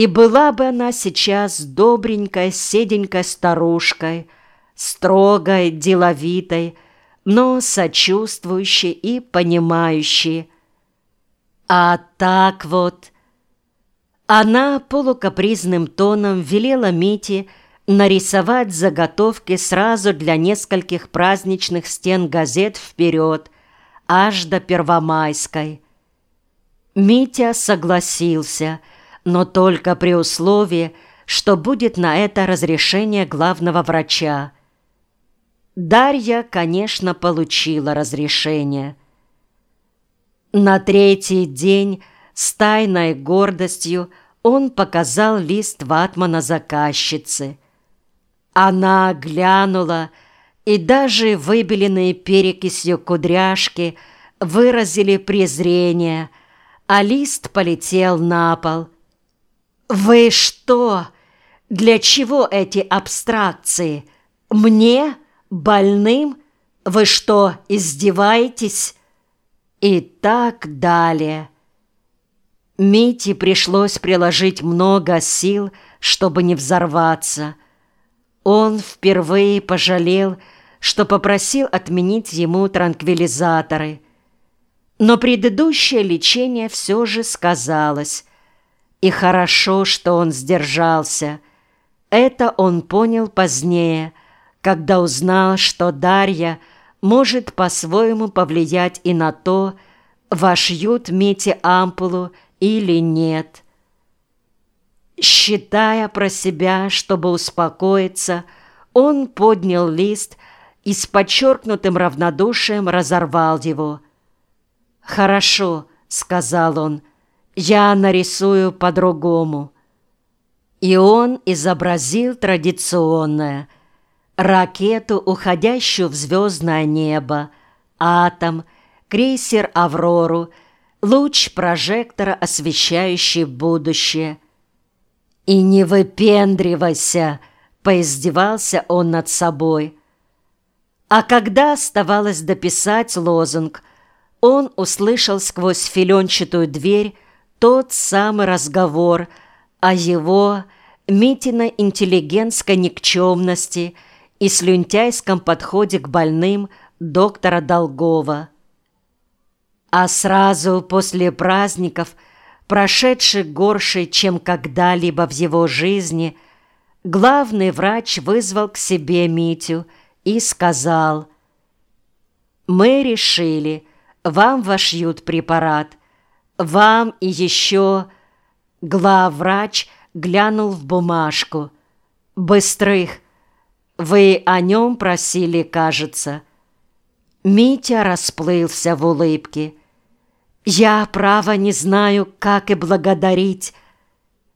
И была бы она сейчас добренькой, седенькой старушкой, строгой, деловитой, но сочувствующей и понимающей. А так вот... Она полукапризным тоном велела Мите нарисовать заготовки сразу для нескольких праздничных стен газет вперед, аж до Первомайской. Митя согласился, но только при условии, что будет на это разрешение главного врача. Дарья, конечно, получила разрешение. На третий день с тайной гордостью он показал лист ватмана заказчицы. Она глянула, и даже выбеленные перекисью кудряшки выразили презрение, а лист полетел на пол. «Вы что? Для чего эти абстракции? Мне? Больным? Вы что, издеваетесь?» И так далее. Мите пришлось приложить много сил, чтобы не взорваться. Он впервые пожалел, что попросил отменить ему транквилизаторы. Но предыдущее лечение все же сказалось. И хорошо, что он сдержался. Это он понял позднее, когда узнал, что Дарья может по-своему повлиять и на то, вошьют Мите ампулу или нет. Считая про себя, чтобы успокоиться, он поднял лист и с подчеркнутым равнодушием разорвал его. «Хорошо», — сказал он, — «я нарисую по-другому». И он изобразил традиционное — ракету, уходящую в звездное небо, атом, крейсер «Аврору», луч прожектора, освещающий будущее. «И не выпендривайся!» — поиздевался он над собой. А когда оставалось дописать лозунг, он услышал сквозь филенчатую дверь тот самый разговор о его Митиной интеллигентской никчемности и слюнтяйском подходе к больным доктора Долгова. А сразу после праздников, прошедших горше, чем когда-либо в его жизни, главный врач вызвал к себе Митю и сказал, «Мы решили, вам вошьют препарат, вам и еще...» Главврач глянул в бумажку. «Быстрых! Вы о нем просили, кажется». Митя расплылся в улыбке. Я, право, не знаю, как и благодарить.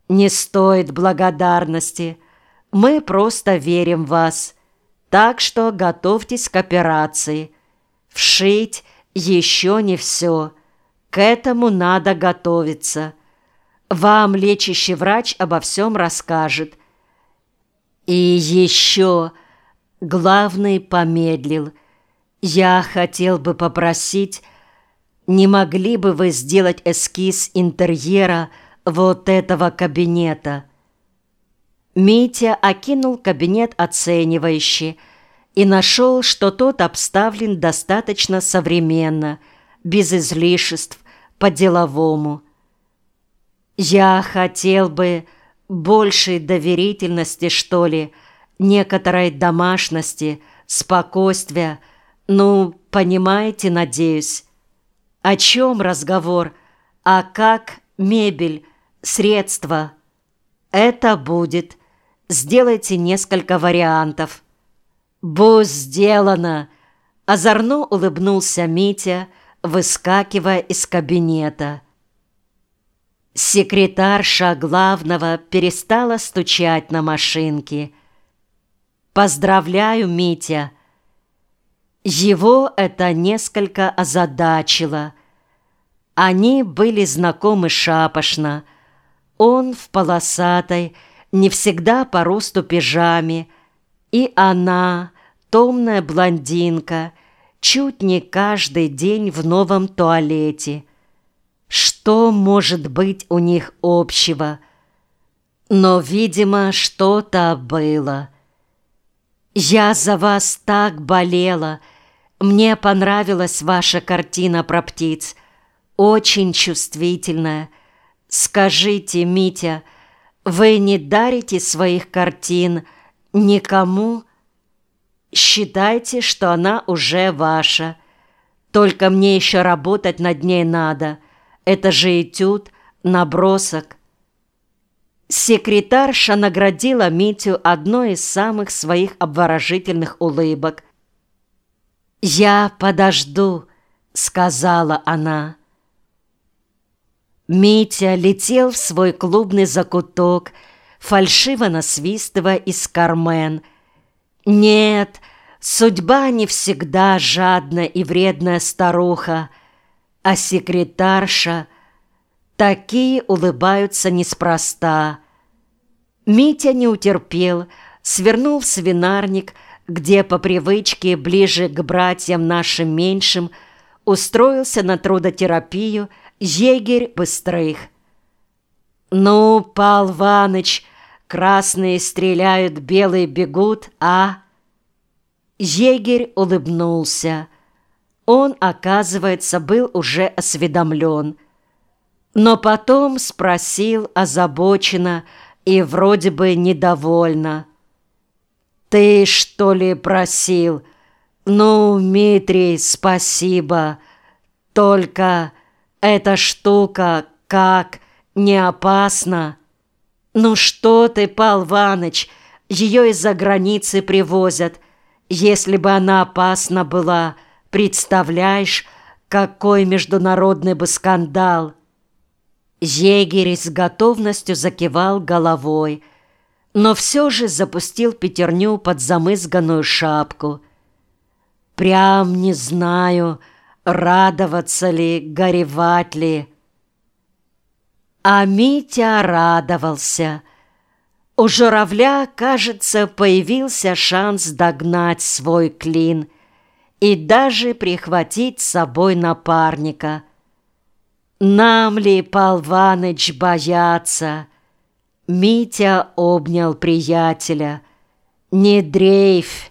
Не стоит благодарности. Мы просто верим в вас. Так что готовьтесь к операции. Вшить еще не все. К этому надо готовиться. Вам лечащий врач обо всем расскажет. И еще главный помедлил. Я хотел бы попросить не могли бы вы сделать эскиз интерьера вот этого кабинета?» Митя окинул кабинет оценивающе и нашел, что тот обставлен достаточно современно, без излишеств, по-деловому. «Я хотел бы большей доверительности, что ли, некоторой домашности, спокойствия, ну, понимаете, надеюсь». О чем разговор? А как мебель, средства? Это будет. Сделайте несколько вариантов. Будь сделано. Озорно улыбнулся Митя, выскакивая из кабинета. Секретарша главного перестала стучать на машинке. «Поздравляю, Митя!» Его это несколько озадачило. Они были знакомы шапошно. Он в полосатой, не всегда по росту пижаме, и она, томная блондинка, чуть не каждый день в новом туалете. Что может быть у них общего? Но, видимо, что-то было. Я за вас так болела. Мне понравилась ваша картина про птиц. Очень чувствительная. Скажите, Митя, вы не дарите своих картин никому? Считайте, что она уже ваша. Только мне еще работать над ней надо. Это же этюд, набросок. Секретарша наградила Митю одной из самых своих обворожительных улыбок. «Я подожду», — сказала она. Митя летел в свой клубный закуток, фальшиво насвистывая из Кармен. «Нет, судьба не всегда жадная и вредная старуха, а секретарша такие улыбаются неспроста». Митя не утерпел, свернул в свинарник, где по привычке ближе к братьям нашим меньшим устроился на трудотерапию – егерь быстрых. «Ну, Пал Ваныч, красные стреляют, белые бегут, а...» Егерь улыбнулся. Он, оказывается, был уже осведомлен. Но потом спросил озабоченно и вроде бы недовольно. «Ты, что ли, просил? Ну, Митрий, спасибо. Только эта штука как не опасна. Ну что ты, Пал Ваныч, ее из-за границы привозят. Если бы она опасна была, представляешь, какой международный бы скандал. Егерь с готовностью закивал головой, но все же запустил пятерню под замызганную шапку. Прям не знаю, радоваться ли, горевать ли. А Митя радовался. У журавля, кажется, появился шанс догнать свой клин и даже прихватить с собой напарника. Нам ли, Пал Ваныч, бояться? Митя обнял приятеля. Не дрейфь,